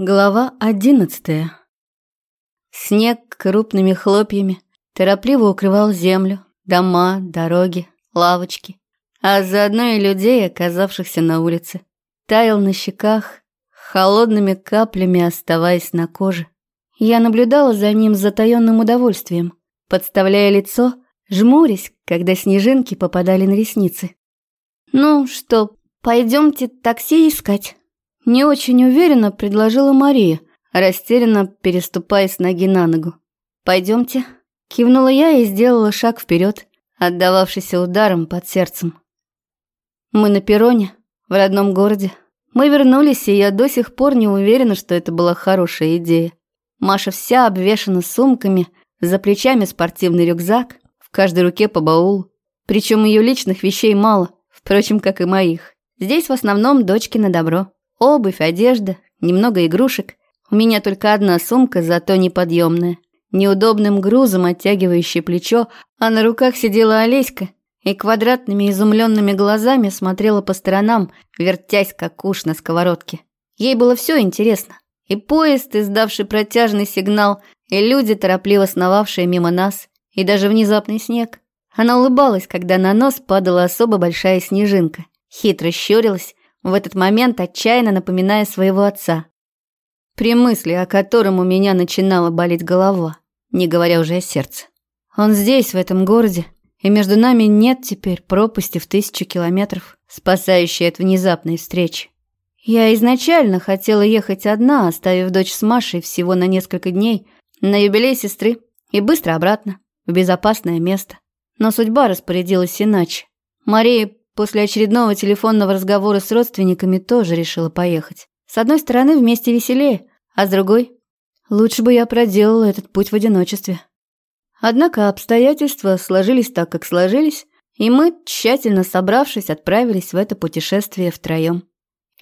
Глава одиннадцатая. Снег крупными хлопьями торопливо укрывал землю, дома, дороги, лавочки, а заодно и людей, оказавшихся на улице. Таял на щеках, холодными каплями оставаясь на коже. Я наблюдала за ним с затаённым удовольствием, подставляя лицо, жмурясь, когда снежинки попадали на ресницы. «Ну что, пойдемте такси искать?» Не очень уверенно предложила Мария, растерянно переступая с ноги на ногу. «Пойдемте». Кивнула я и сделала шаг вперед, отдававшийся ударом под сердцем. Мы на перроне, в родном городе. Мы вернулись, и я до сих пор не уверена, что это была хорошая идея. Маша вся обвешана сумками, за плечами спортивный рюкзак, в каждой руке по баулу. Причем ее личных вещей мало, впрочем, как и моих. Здесь в основном дочки на добро. Обувь, одежда, немного игрушек. У меня только одна сумка, зато неподъемная. Неудобным грузом оттягивающее плечо, а на руках сидела Олеська и квадратными изумленными глазами смотрела по сторонам, вертясь как уж на сковородке. Ей было все интересно. И поезд, издавший протяжный сигнал, и люди, торопливо сновавшие мимо нас, и даже внезапный снег. Она улыбалась, когда на нос падала особо большая снежинка, хитро щурилась, в этот момент отчаянно напоминая своего отца. При мысли, о котором у меня начинала болеть голова, не говоря уже о сердце. Он здесь, в этом городе, и между нами нет теперь пропасти в тысячу километров, спасающей от внезапной встречи. Я изначально хотела ехать одна, оставив дочь с Машей всего на несколько дней, на юбилей сестры, и быстро обратно, в безопасное место. Но судьба распорядилась иначе. Мария После очередного телефонного разговора с родственниками тоже решила поехать. С одной стороны, вместе веселее, а с другой, лучше бы я проделала этот путь в одиночестве. Однако обстоятельства сложились так, как сложились, и мы, тщательно собравшись, отправились в это путешествие втроем.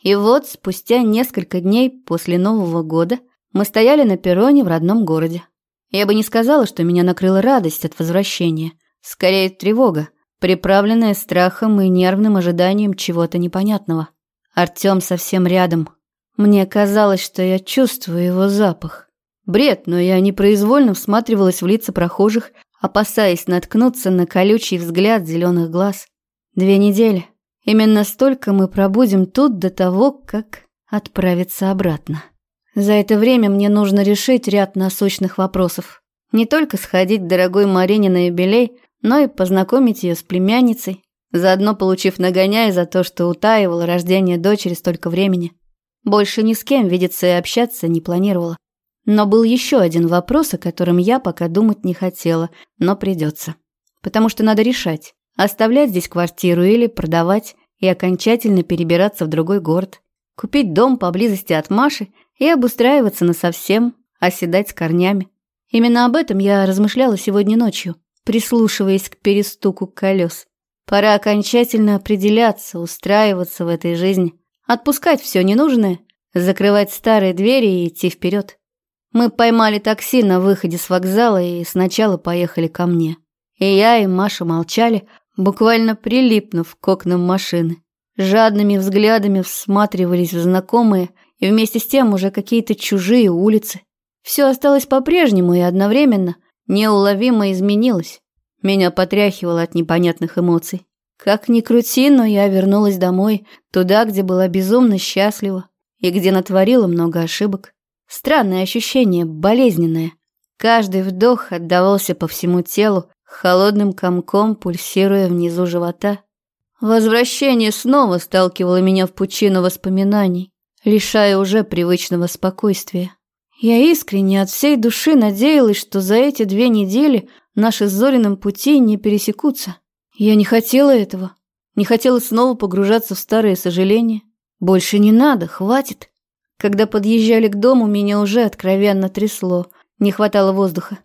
И вот, спустя несколько дней после Нового года, мы стояли на перроне в родном городе. Я бы не сказала, что меня накрыла радость от возвращения, скорее тревога приправленная страхом и нервным ожиданием чего-то непонятного. Артём совсем рядом. Мне казалось, что я чувствую его запах. Бред, но я непроизвольно всматривалась в лица прохожих, опасаясь наткнуться на колючий взгляд зеленых глаз. Две недели. Именно столько мы пробудем тут до того, как отправиться обратно. За это время мне нужно решить ряд насущных вопросов. Не только сходить к дорогой Марине на юбилей, но и познакомить ее с племянницей, заодно получив нагоняй за то, что утаивала рождение дочери столько времени. Больше ни с кем видеться и общаться не планировала. Но был еще один вопрос, о котором я пока думать не хотела, но придется. Потому что надо решать, оставлять здесь квартиру или продавать и окончательно перебираться в другой город, купить дом поблизости от Маши и обустраиваться насовсем, оседать с корнями. Именно об этом я размышляла сегодня ночью прислушиваясь к перестуку колес. Пора окончательно определяться, устраиваться в этой жизни, отпускать все ненужное, закрывать старые двери и идти вперед. Мы поймали такси на выходе с вокзала и сначала поехали ко мне. И я, и Маша молчали, буквально прилипнув к окнам машины. Жадными взглядами всматривались в знакомые и вместе с тем уже какие-то чужие улицы. Все осталось по-прежнему и одновременно – неуловимо изменилась. Меня потряхивало от непонятных эмоций. Как ни крути, но я вернулась домой, туда, где была безумно счастлива и где натворила много ошибок. Странное ощущение, болезненное. Каждый вдох отдавался по всему телу, холодным комком пульсируя внизу живота. Возвращение снова сталкивало меня в пучину воспоминаний, лишая уже привычного спокойствия. Я искренне от всей души надеялась, что за эти две недели наши с Зориным пути не пересекутся. Я не хотела этого. Не хотела снова погружаться в старые сожаления. Больше не надо, хватит. Когда подъезжали к дому, меня уже откровенно трясло. Не хватало воздуха.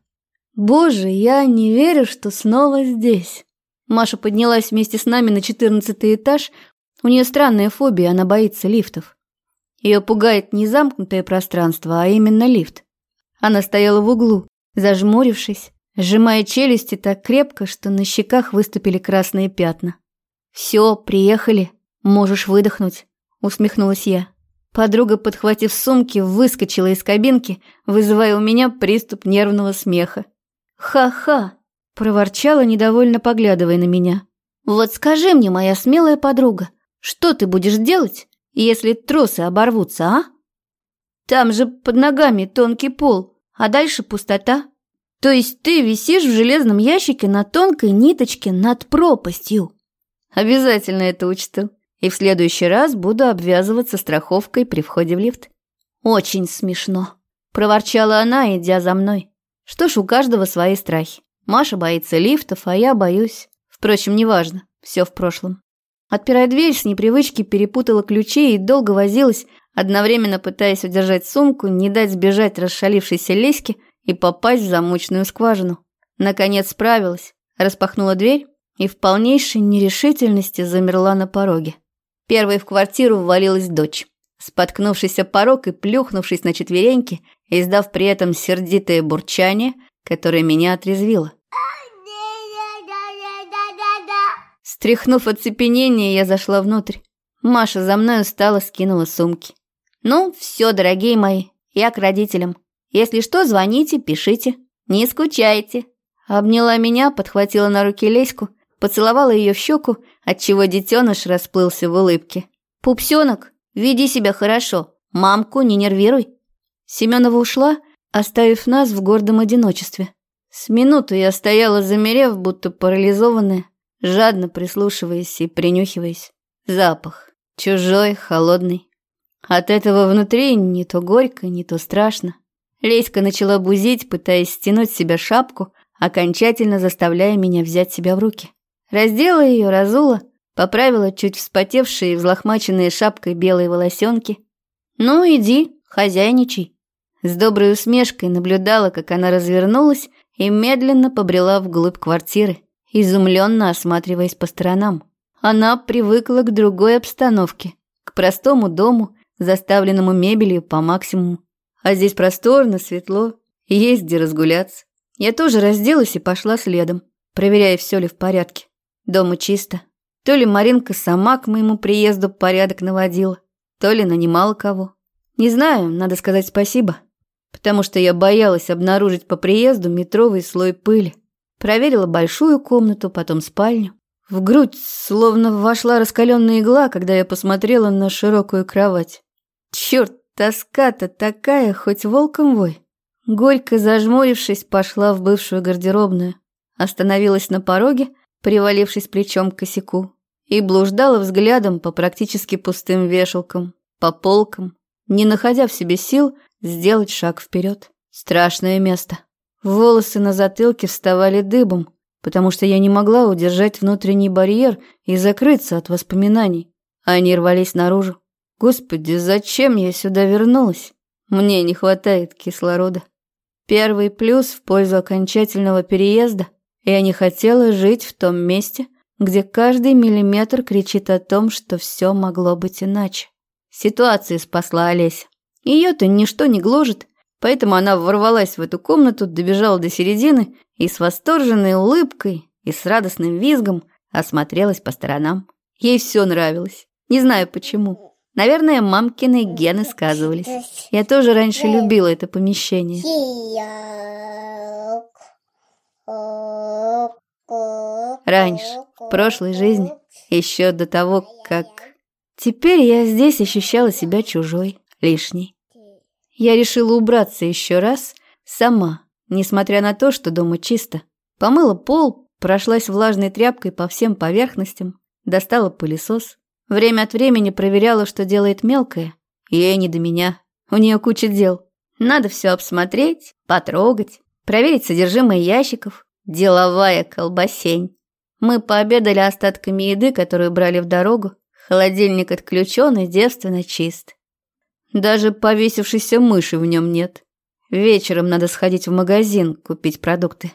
Боже, я не верю, что снова здесь. Маша поднялась вместе с нами на четырнадцатый этаж. У нее странная фобия, она боится лифтов. Ее пугает не замкнутое пространство, а именно лифт. Она стояла в углу, зажмурившись, сжимая челюсти так крепко, что на щеках выступили красные пятна. «Все, приехали, можешь выдохнуть», — усмехнулась я. Подруга, подхватив сумки, выскочила из кабинки, вызывая у меня приступ нервного смеха. «Ха-ха!» – проворчала, недовольно поглядывая на меня. «Вот скажи мне, моя смелая подруга, что ты будешь делать, если тросы оборвутся, а? Там же под ногами тонкий пол, а дальше пустота. То есть ты висишь в железном ящике на тонкой ниточке над пропастью. Обязательно это учту. И в следующий раз буду обвязываться страховкой при входе в лифт. Очень смешно. Проворчала она, идя за мной. Что ж, у каждого свои страхи. Маша боится лифтов, а я боюсь. Впрочем, неважно, все в прошлом. Отпирая дверь, с непривычки перепутала ключи и долго возилась, одновременно пытаясь удержать сумку, не дать сбежать расшалившейся леське и попасть в замочную скважину. Наконец справилась, распахнула дверь и в полнейшей нерешительности замерла на пороге. Первой в квартиру ввалилась дочь. Споткнувшись о порог и плюхнувшись на четвереньки, издав при этом сердитое бурчание, которое меня отрезвило. Стряхнув оцепенение, я зашла внутрь. Маша за мной устала, скинула сумки. «Ну, все, дорогие мои, я к родителям. Если что, звоните, пишите. Не скучайте». Обняла меня, подхватила на руки Леську, поцеловала ее в щеку, отчего детеныш расплылся в улыбке. «Пупсенок, веди себя хорошо, мамку не нервируй». Семенова ушла, оставив нас в гордом одиночестве. С минуту я стояла, замерев, будто парализованная, жадно прислушиваясь и принюхиваясь. Запах. Чужой, холодный. От этого внутри не то горько, не то страшно. Леська начала бузить, пытаясь стянуть с себя шапку, окончательно заставляя меня взять себя в руки. Раздела ее, разула, поправила чуть вспотевшие и взлохмаченные шапкой белые волосенки. «Ну, иди, хозяйничай». С доброй усмешкой наблюдала, как она развернулась и медленно побрела вглубь квартиры изумленно осматриваясь по сторонам. Она привыкла к другой обстановке, к простому дому, заставленному мебелью по максимуму. А здесь просторно, светло, есть где разгуляться. Я тоже разделась и пошла следом, проверяя, все ли в порядке. Дома чисто. То ли Маринка сама к моему приезду порядок наводила, то ли нанимала кого. Не знаю, надо сказать спасибо, потому что я боялась обнаружить по приезду метровый слой пыли. Проверила большую комнату, потом спальню. В грудь словно вошла раскаленная игла, когда я посмотрела на широкую кровать. Черт, тоска-то такая, хоть волком вой. Горько зажмурившись, пошла в бывшую гардеробную. Остановилась на пороге, привалившись плечом к косяку, и блуждала взглядом по практически пустым вешалкам, по полкам, не находя в себе сил сделать шаг вперед. Страшное место. Волосы на затылке вставали дыбом, потому что я не могла удержать внутренний барьер и закрыться от воспоминаний. Они рвались наружу. Господи, зачем я сюда вернулась? Мне не хватает кислорода. Первый плюс в пользу окончательного переезда. Я не хотела жить в том месте, где каждый миллиметр кричит о том, что все могло быть иначе. Ситуация спасла Олеся. Ее-то ничто не гложет, Поэтому она ворвалась в эту комнату, добежала до середины и с восторженной улыбкой и с радостным визгом осмотрелась по сторонам. Ей все нравилось. Не знаю почему. Наверное, мамкины гены сказывались. Я тоже раньше любила это помещение. Раньше, в прошлой жизни, еще до того, как... Теперь я здесь ощущала себя чужой, лишней. Я решила убраться еще раз сама, несмотря на то, что дома чисто. Помыла пол, прошлась влажной тряпкой по всем поверхностям, достала пылесос. Время от времени проверяла, что делает мелкая. Ей не до меня. У нее куча дел. Надо все обсмотреть, потрогать, проверить содержимое ящиков. Деловая колбасень. Мы пообедали остатками еды, которую брали в дорогу. Холодильник отключен и девственно чист. Даже повесившейся мыши в нем нет. Вечером надо сходить в магазин, купить продукты.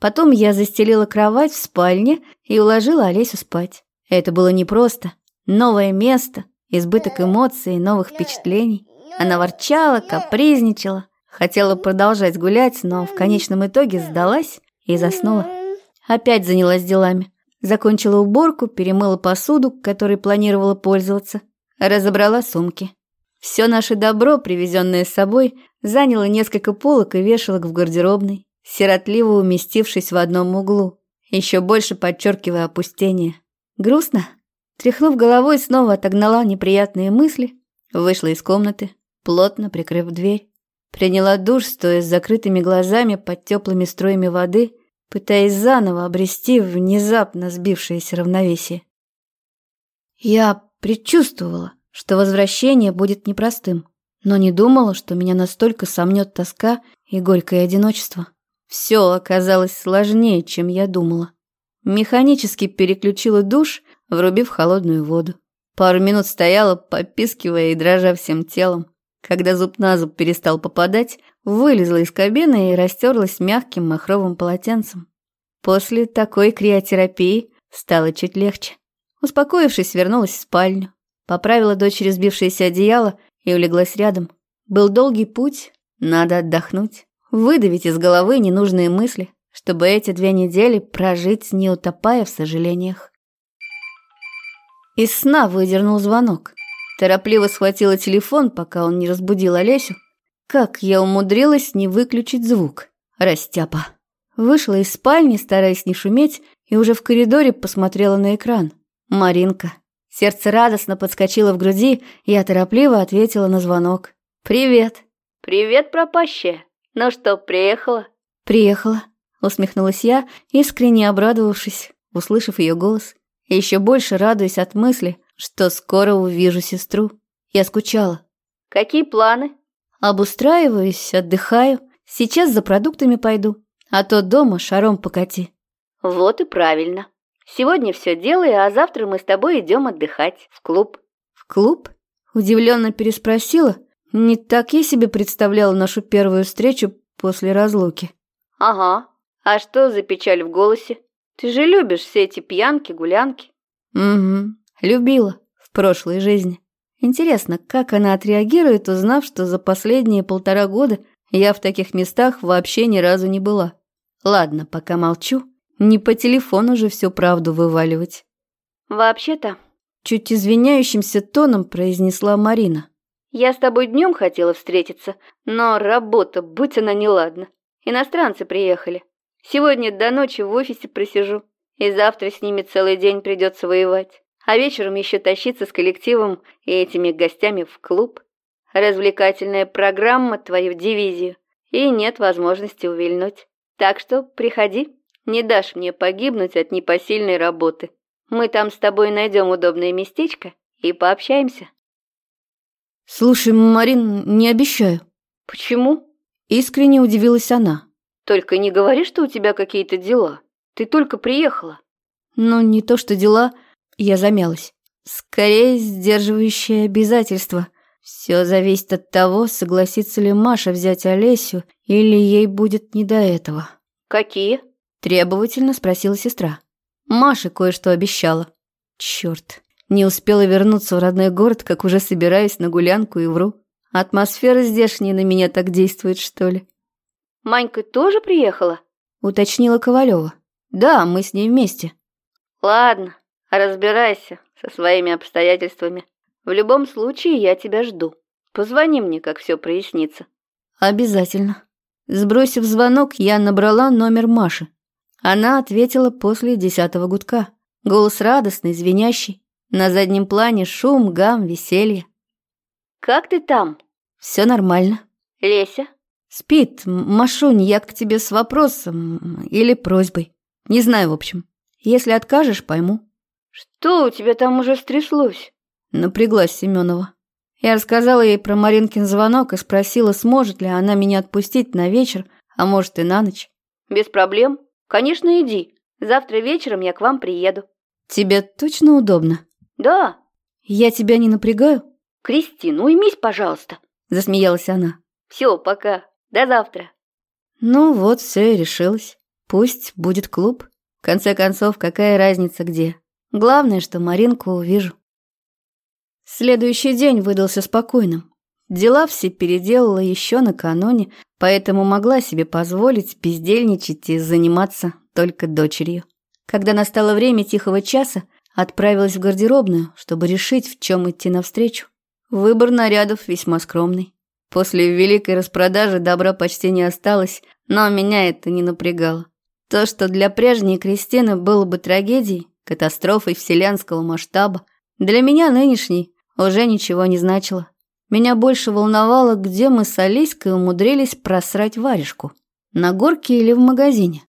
Потом я застелила кровать в спальне и уложила Олесю спать. Это было непросто. Новое место, избыток эмоций и новых впечатлений. Она ворчала, капризничала, хотела продолжать гулять, но в конечном итоге сдалась и заснула. Опять занялась делами. Закончила уборку, перемыла посуду, которой планировала пользоваться, разобрала сумки. Все наше добро, привезенное с собой, заняло несколько полок и вешалок в гардеробной, сиротливо уместившись в одном углу, еще больше подчеркивая опустение. Грустно? Тряхнув головой, снова отогнала неприятные мысли, вышла из комнаты, плотно прикрыв дверь. Приняла душ, стоя с закрытыми глазами под теплыми струями воды, пытаясь заново обрести внезапно сбившееся равновесие. Я предчувствовала, что возвращение будет непростым, но не думала, что меня настолько сомнет тоска и горькое одиночество. Все оказалось сложнее, чем я думала. Механически переключила душ, врубив холодную воду. Пару минут стояла, попискивая и дрожа всем телом. Когда зуб на зуб перестал попадать, вылезла из кабины и растерлась мягким махровым полотенцем. После такой криотерапии стало чуть легче. Успокоившись, вернулась в спальню. Поправила дочери сбившееся одеяло и улеглась рядом. Был долгий путь, надо отдохнуть, выдавить из головы ненужные мысли, чтобы эти две недели прожить, не утопая в сожалениях. Из сна выдернул звонок. Торопливо схватила телефон, пока он не разбудил Олесю. Как я умудрилась не выключить звук. Растяпа. Вышла из спальни, стараясь не шуметь, и уже в коридоре посмотрела на экран. Маринка. Сердце радостно подскочило в груди, и я торопливо ответила на звонок. «Привет». «Привет, пропащая. Ну что, приехала?» «Приехала», — усмехнулась я, искренне обрадовавшись, услышав ее голос. И еще больше радуясь от мысли, что скоро увижу сестру. Я скучала. Какие планы? Обустраиваюсь, отдыхаю. Сейчас за продуктами пойду, а то дома шаром покати. Вот и правильно. Сегодня все делаю, а завтра мы с тобой идем отдыхать в клуб. В клуб? Удивленно переспросила. Не так я себе представляла нашу первую встречу после разлуки. Ага. А что за печаль в голосе? Ты же любишь все эти пьянки, гулянки. Угу. Любила в прошлой жизни. Интересно, как она отреагирует, узнав, что за последние полтора года я в таких местах вообще ни разу не была. Ладно, пока молчу, не по телефону же всю правду вываливать. Вообще-то, чуть извиняющимся тоном произнесла Марина. Я с тобой днем хотела встретиться, но работа, будь она неладна. Иностранцы приехали. Сегодня до ночи в офисе просижу, и завтра с ними целый день придется воевать а вечером еще тащиться с коллективом и этими гостями в клуб. Развлекательная программа твою дивизию, и нет возможности увильнуть. Так что приходи, не дашь мне погибнуть от непосильной работы. Мы там с тобой найдем удобное местечко и пообщаемся. Слушай, Марин, не обещаю. Почему? Искренне удивилась она. Только не говори, что у тебя какие-то дела. Ты только приехала. Ну, не то что дела, я замялась. Скорее, сдерживающее обязательство. Все зависит от того, согласится ли Маша взять Олесю, или ей будет не до этого. «Какие?» – требовательно спросила сестра. Маша кое-что обещала. Черт, не успела вернуться в родной город, как уже собираюсь на гулянку и вру. Атмосфера здешняя на меня так действует, что ли. «Манька тоже приехала?» – уточнила Ковалева. «Да, мы с ней вместе». «Ладно, Разбирайся со своими обстоятельствами. В любом случае я тебя жду. Позвони мне, как все прояснится. Обязательно. Сбросив звонок, я набрала номер Маши. Она ответила после десятого гудка. Голос радостный, звенящий. На заднем плане шум, гам, веселье. «Как ты там?» «Все нормально». «Леся?» «Спит. Машунь, я к тебе с вопросом или просьбой. Не знаю, в общем. Если откажешь, пойму». «Что у тебя там уже стряслось?» Напряглась Семенова. Я рассказала ей про Маринкин звонок и спросила, сможет ли она меня отпустить на вечер, а может и на ночь. «Без проблем. Конечно, иди. Завтра вечером я к вам приеду». «Тебе точно удобно?» «Да». «Я тебя не напрягаю?» «Кристин, уймись, пожалуйста», — засмеялась она. «Все, пока. До завтра». Ну вот, все и решилось. Пусть будет клуб. В конце концов, какая разница где? Главное, что Маринку увижу. Следующий день выдался спокойным. Дела все переделала еще накануне, поэтому могла себе позволить бездельничать и заниматься только дочерью. Когда настало время тихого часа, отправилась в гардеробную, чтобы решить, в чем идти навстречу. Выбор нарядов весьма скромный. После великой распродажи добра почти не осталось, но меня это не напрягало. То, что для прежней Кристины было бы трагедией, катастрофой вселенского масштаба, для меня нынешней уже ничего не значило. Меня больше волновало, где мы с Алиской умудрились просрать варежку. На горке или в магазине.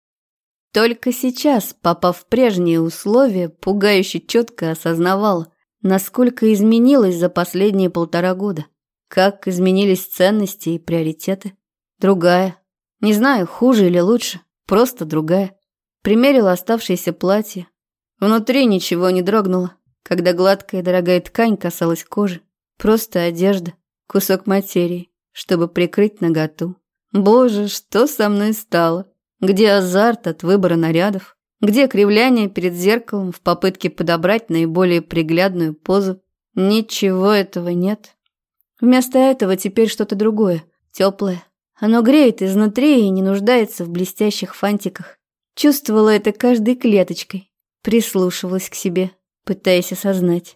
Только сейчас, попав в прежние условия, пугающе четко осознавала, насколько изменилось за последние полтора года. Как изменились ценности и приоритеты. Другая. Не знаю, хуже или лучше. Просто другая. Примерила оставшееся платье. Внутри ничего не дрогнуло, когда гладкая дорогая ткань касалась кожи. Просто одежда, кусок материи, чтобы прикрыть наготу. Боже, что со мной стало? Где азарт от выбора нарядов? Где кривляние перед зеркалом в попытке подобрать наиболее приглядную позу? Ничего этого нет. Вместо этого теперь что-то другое, теплое, оно греет изнутри и не нуждается в блестящих фантиках. Чувствовала это каждой клеточкой, прислушивалась к себе, пытаясь осознать.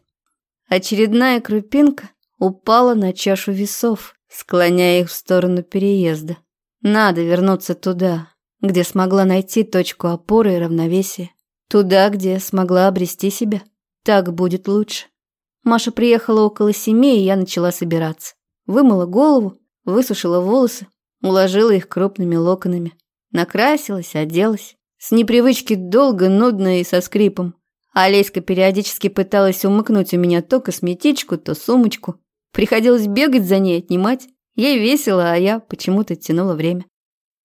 Очередная крупинка упала на чашу весов, склоняя их в сторону переезда. Надо вернуться туда, где смогла найти точку опоры и равновесия. Туда, где смогла обрести себя. Так будет лучше. Маша приехала около семи, и я начала собираться. Вымыла голову, высушила волосы, уложила их крупными локонами. Накрасилась, оделась. С непривычки долго, нудно и со скрипом. Олеська периодически пыталась умыкнуть у меня то косметичку, то сумочку. Приходилось бегать за ней, отнимать. Ей весело, а я почему-то тянула время.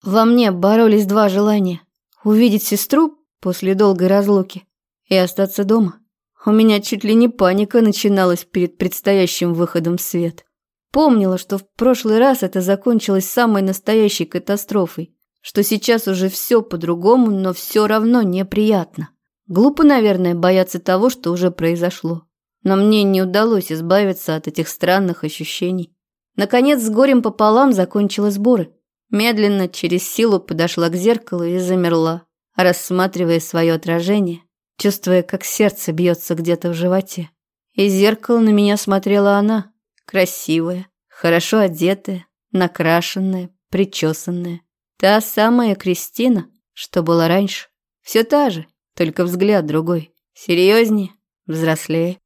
Во мне боролись два желания. Увидеть сестру после долгой разлуки и остаться дома. У меня чуть ли не паника начиналась перед предстоящим выходом в свет. Помнила, что в прошлый раз это закончилось самой настоящей катастрофой, что сейчас уже все по-другому, но все равно неприятно. Глупо, наверное, бояться того, что уже произошло. Но мне не удалось избавиться от этих странных ощущений. Наконец, с горем пополам закончила сборы. Медленно, через силу подошла к зеркалу и замерла, рассматривая свое отражение, чувствуя, как сердце бьется где-то в животе. И зеркало на меня смотрела она, Красивая, хорошо одетая, накрашенная, причесанная. Та самая Кристина, что была раньше. Все та же, только взгляд другой. Серьезнее, взрослее.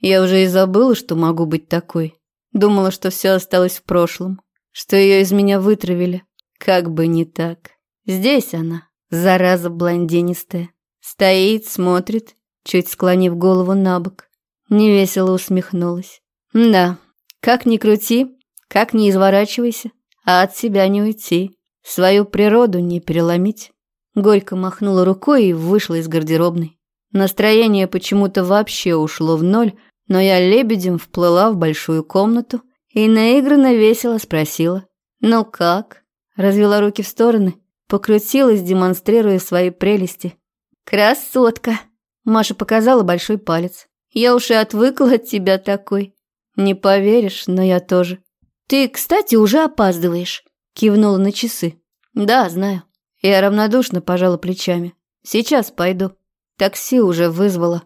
Я уже и забыла, что могу быть такой. Думала, что все осталось в прошлом, что ее из меня вытравили. Как бы не так. Здесь она, зараза блондинистая. Стоит, смотрит, чуть склонив голову на бок. Невесело усмехнулась. Да, как ни крути, как ни изворачивайся, а от себя не уйти, свою природу не переломить. Горько махнула рукой и вышла из гардеробной. Настроение почему-то вообще ушло в ноль, но я лебедем вплыла в большую комнату и наигранно весело спросила. «Ну как?» Развела руки в стороны, покрутилась, демонстрируя свои прелести. «Красотка!» Маша показала большой палец. «Я уж и отвыкла от тебя такой. «Не поверишь, но я тоже». «Ты, кстати, уже опаздываешь», — кивнула на часы. «Да, знаю». Я равнодушно пожала плечами. «Сейчас пойду. Такси уже вызвала».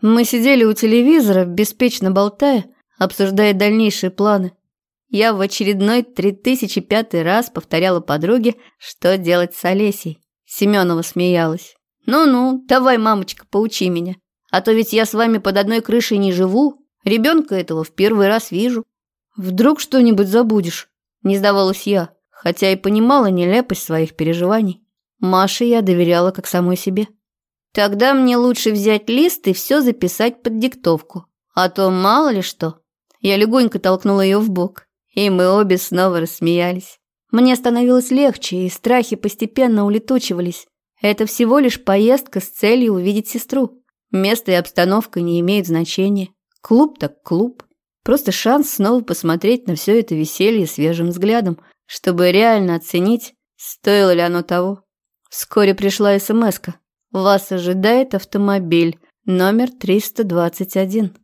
Мы сидели у телевизора, беспечно болтая, обсуждая дальнейшие планы. Я в очередной 3005 раз повторяла подруге, что делать с Олесей. Семенова смеялась. «Ну-ну, давай, мамочка, поучи меня. А то ведь я с вами под одной крышей не живу, Ребенка этого в первый раз вижу. Вдруг что-нибудь забудешь? Не сдавалась я, хотя и понимала нелепость своих переживаний. Маше я доверяла как самой себе. Тогда мне лучше взять лист и все записать под диктовку. А то мало ли что. Я легонько толкнула ее в бок, и мы обе снова рассмеялись. Мне становилось легче, и страхи постепенно улетучивались. Это всего лишь поездка с целью увидеть сестру. Место и обстановка не имеют значения. Клуб так клуб. Просто шанс снова посмотреть на все это веселье свежим взглядом, чтобы реально оценить, стоило ли оно того. Вскоре пришла смс -ка. Вас ожидает автомобиль, номер 321.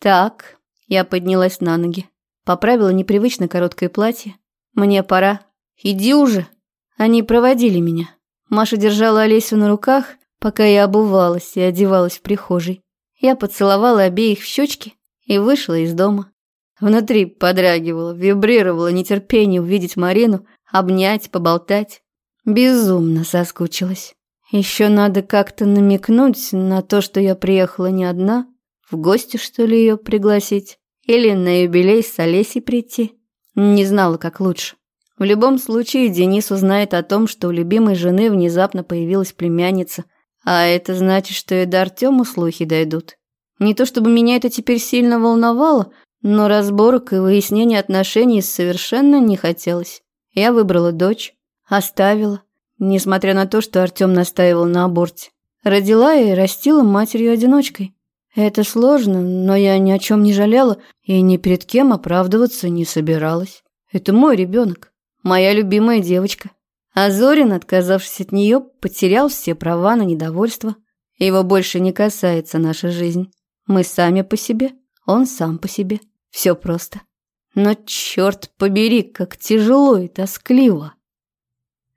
Так, я поднялась на ноги. Поправила непривычно короткое платье. Мне пора. Иди уже. Они проводили меня. Маша держала Олесю на руках, пока я обувалась и одевалась в прихожей. Я поцеловала обеих в щечки и вышла из дома. Внутри подрагивало, вибрировало нетерпение увидеть Марину, обнять, поболтать. Безумно соскучилась. Еще надо как-то намекнуть на то, что я приехала не одна. В гости, что ли, ее пригласить? Или на юбилей с Олесей прийти? Не знала, как лучше. В любом случае, Денис узнает о том, что у любимой жены внезапно появилась племянница, а это значит, что и до Артему слухи дойдут. Не то чтобы меня это теперь сильно волновало, но разборок и выяснения отношений совершенно не хотелось. Я выбрала дочь, оставила, несмотря на то, что Артем настаивал на аборте. Родила и растила матерью-одиночкой. Это сложно, но я ни о чем не жалела и ни перед кем оправдываться не собиралась. Это мой ребенок моя любимая девочка. А Зорин, отказавшись от нее, потерял все права на недовольство. Его больше не касается наша жизнь. Мы сами по себе, он сам по себе. Все просто. Но черт побери, как тяжело и тоскливо.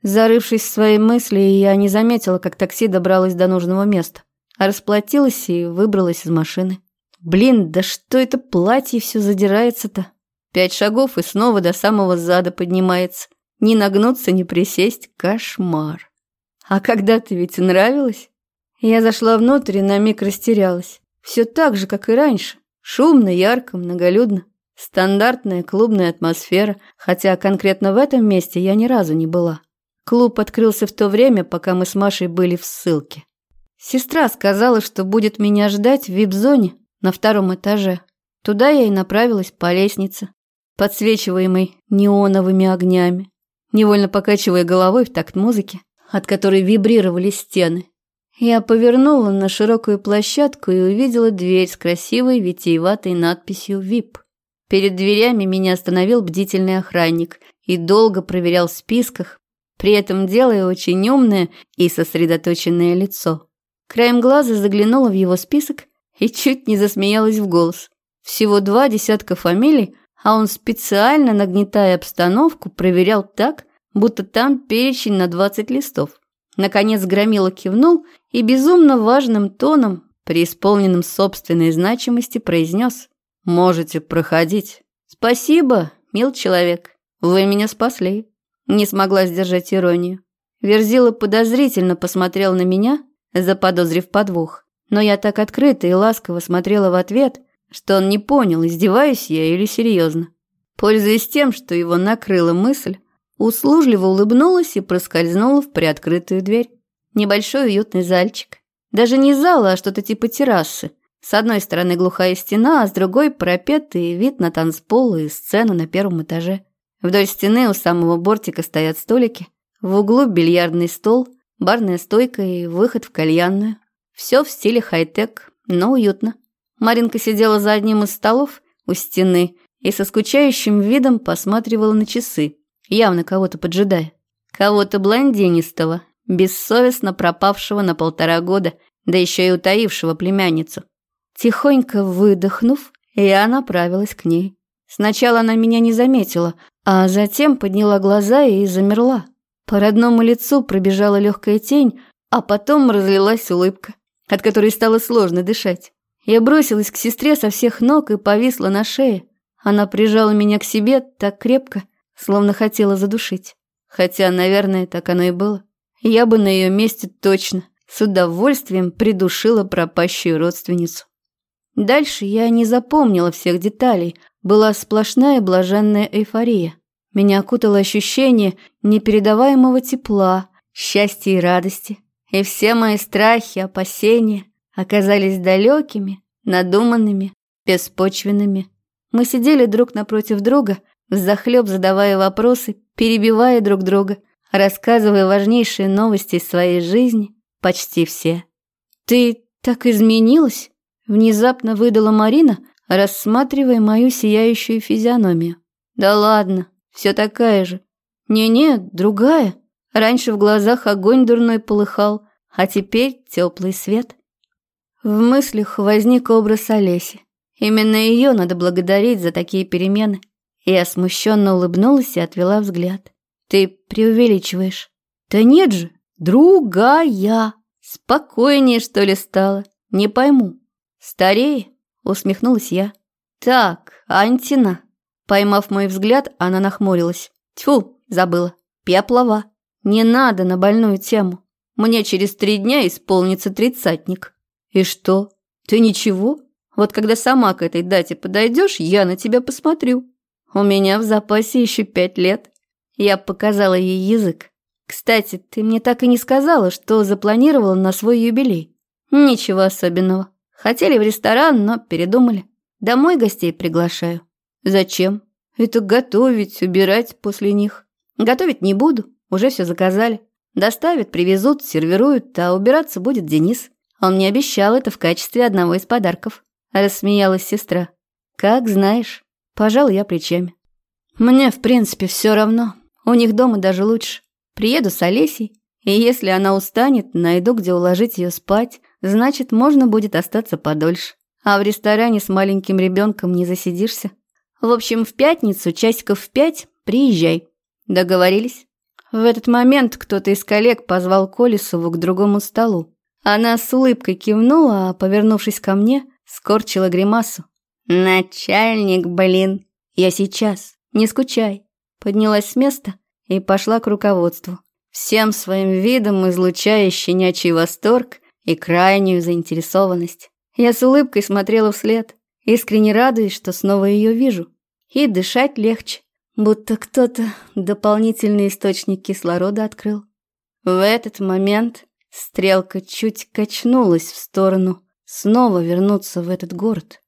Зарывшись в свои мысли, я не заметила, как такси добралось до нужного места, а расплатилась и выбралась из машины. Блин, да что это платье все задирается-то? Пять шагов и снова до самого зада поднимается. Не нагнуться, не присесть – кошмар. А когда-то ведь нравилось. Я зашла внутрь и на миг растерялась. Все так же, как и раньше. Шумно, ярко, многолюдно. Стандартная клубная атмосфера, хотя конкретно в этом месте я ни разу не была. Клуб открылся в то время, пока мы с Машей были в ссылке. Сестра сказала, что будет меня ждать в вип-зоне на втором этаже. Туда я и направилась по лестнице подсвечиваемый неоновыми огнями, невольно покачивая головой в такт музыки, от которой вибрировали стены. Я повернула на широкую площадку и увидела дверь с красивой витиеватой надписью «ВИП». Перед дверями меня остановил бдительный охранник и долго проверял в списках, при этом делая очень умное и сосредоточенное лицо. Краем глаза заглянула в его список и чуть не засмеялась в голос. Всего два десятка фамилий, а он специально, нагнетая обстановку, проверял так, будто там перечень на 20 листов. Наконец Громила кивнул и безумно важным тоном, преисполненным собственной значимости, произнес «Можете проходить». «Спасибо, мил человек, вы меня спасли». Не смогла сдержать иронию. Верзила подозрительно посмотрел на меня, заподозрив подвох. Но я так открыто и ласково смотрела в ответ – что он не понял, издеваюсь я или серьезно. Пользуясь тем, что его накрыла мысль, услужливо улыбнулась и проскользнула в приоткрытую дверь. Небольшой уютный зальчик. Даже не зал, а что-то типа террасы. С одной стороны глухая стена, а с другой пропетый вид на танцпол и сцену на первом этаже. Вдоль стены у самого бортика стоят столики. В углу бильярдный стол, барная стойка и выход в кальянную. Все в стиле хай-тек, но уютно. Маринка сидела за одним из столов у стены и со скучающим видом посматривала на часы, явно кого-то поджидая. Кого-то блондинистого, бессовестно пропавшего на полтора года, да еще и утаившего племянницу. Тихонько выдохнув, я направилась к ней. Сначала она меня не заметила, а затем подняла глаза и замерла. По родному лицу пробежала легкая тень, а потом разлилась улыбка, от которой стало сложно дышать. Я бросилась к сестре со всех ног и повисла на шее. Она прижала меня к себе так крепко, словно хотела задушить. Хотя, наверное, так оно и было. Я бы на ее месте точно, с удовольствием придушила пропащую родственницу. Дальше я не запомнила всех деталей. Была сплошная блаженная эйфория. Меня окутало ощущение непередаваемого тепла, счастья и радости. И все мои страхи, опасения оказались далекими, надуманными, беспочвенными. Мы сидели друг напротив друга, взахлеб задавая вопросы, перебивая друг друга, рассказывая важнейшие новости из своей жизни, почти все. «Ты так изменилась?» – внезапно выдала Марина, рассматривая мою сияющую физиономию. «Да ладно, все такая же. Не-не, другая. Раньше в глазах огонь дурной полыхал, а теперь теплый свет». В мыслях возник образ Олеси. Именно ее надо благодарить за такие перемены. Я смущенно улыбнулась и отвела взгляд. Ты преувеличиваешь. Да нет же, другая. Спокойнее, что ли, стало. Не пойму. Старее, усмехнулась я. Так, Антина. Поймав мой взгляд, она нахмурилась. Тьфу, забыла. Пеплова. Не надо на больную тему. Мне через три дня исполнится тридцатник. И что? Ты ничего? Вот когда сама к этой дате подойдешь, я на тебя посмотрю. У меня в запасе еще пять лет. Я показала ей язык. Кстати, ты мне так и не сказала, что запланировала на свой юбилей. Ничего особенного. Хотели в ресторан, но передумали. Домой гостей приглашаю. Зачем? Это готовить, убирать после них. Готовить не буду, уже все заказали. Доставят, привезут, сервируют, а убираться будет Денис. Он мне обещал это в качестве одного из подарков. Рассмеялась сестра. Как знаешь. Пожал я плечами. Мне, в принципе, все равно. У них дома даже лучше. Приеду с Олесей, и если она устанет, найду, где уложить ее спать, значит, можно будет остаться подольше. А в ресторане с маленьким ребенком не засидишься. В общем, в пятницу, часиков в пять, приезжай. Договорились? В этот момент кто-то из коллег позвал Колесову к другому столу. Она с улыбкой кивнула, а, повернувшись ко мне, скорчила гримасу. «Начальник, блин! Я сейчас, не скучай!» Поднялась с места и пошла к руководству, всем своим видом излучая щенячий восторг и крайнюю заинтересованность. Я с улыбкой смотрела вслед, искренне радуясь, что снова ее вижу. И дышать легче, будто кто-то дополнительный источник кислорода открыл. В этот момент стрелка чуть качнулась в сторону, снова вернуться в этот город.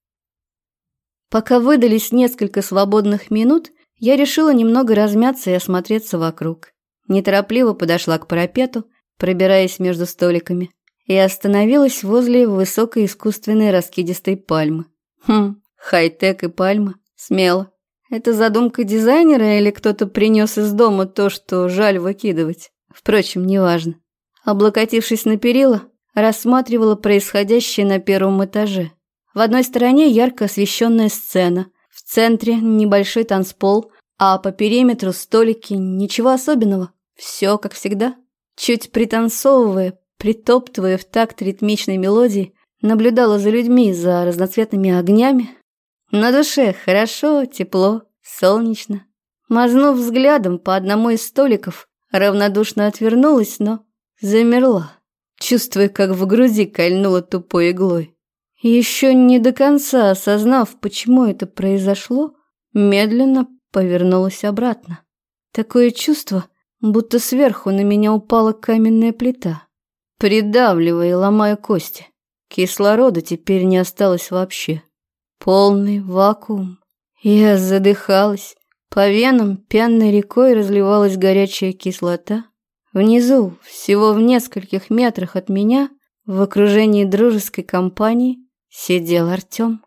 Пока выдались несколько свободных минут, я решила немного размяться и осмотреться вокруг. Неторопливо подошла к парапету, пробираясь между столиками, и остановилась возле высокой искусственной раскидистой пальмы. Хм, хай-тек и пальма. Смело. Это задумка дизайнера или кто-то принес из дома то, что жаль выкидывать? Впрочем, неважно. Облокотившись на перила, рассматривала происходящее на первом этаже. В одной стороне ярко освещенная сцена, в центре небольшой танцпол, а по периметру столики ничего особенного. Все как всегда. Чуть пританцовывая, притоптывая в такт ритмичной мелодии, наблюдала за людьми, за разноцветными огнями. На душе хорошо, тепло, солнечно. Мазнув взглядом по одному из столиков, равнодушно отвернулась, но замерла, чувствуя, как в груди кольнула тупой иглой. Еще не до конца осознав, почему это произошло, медленно повернулась обратно. Такое чувство, будто сверху на меня упала каменная плита, придавливая и ломая кости. Кислорода теперь не осталось вообще. Полный вакуум. Я задыхалась. По венам пенной рекой разливалась горячая кислота. Внизу, всего в нескольких метрах от меня, в окружении дружеской компании, сидел Артем.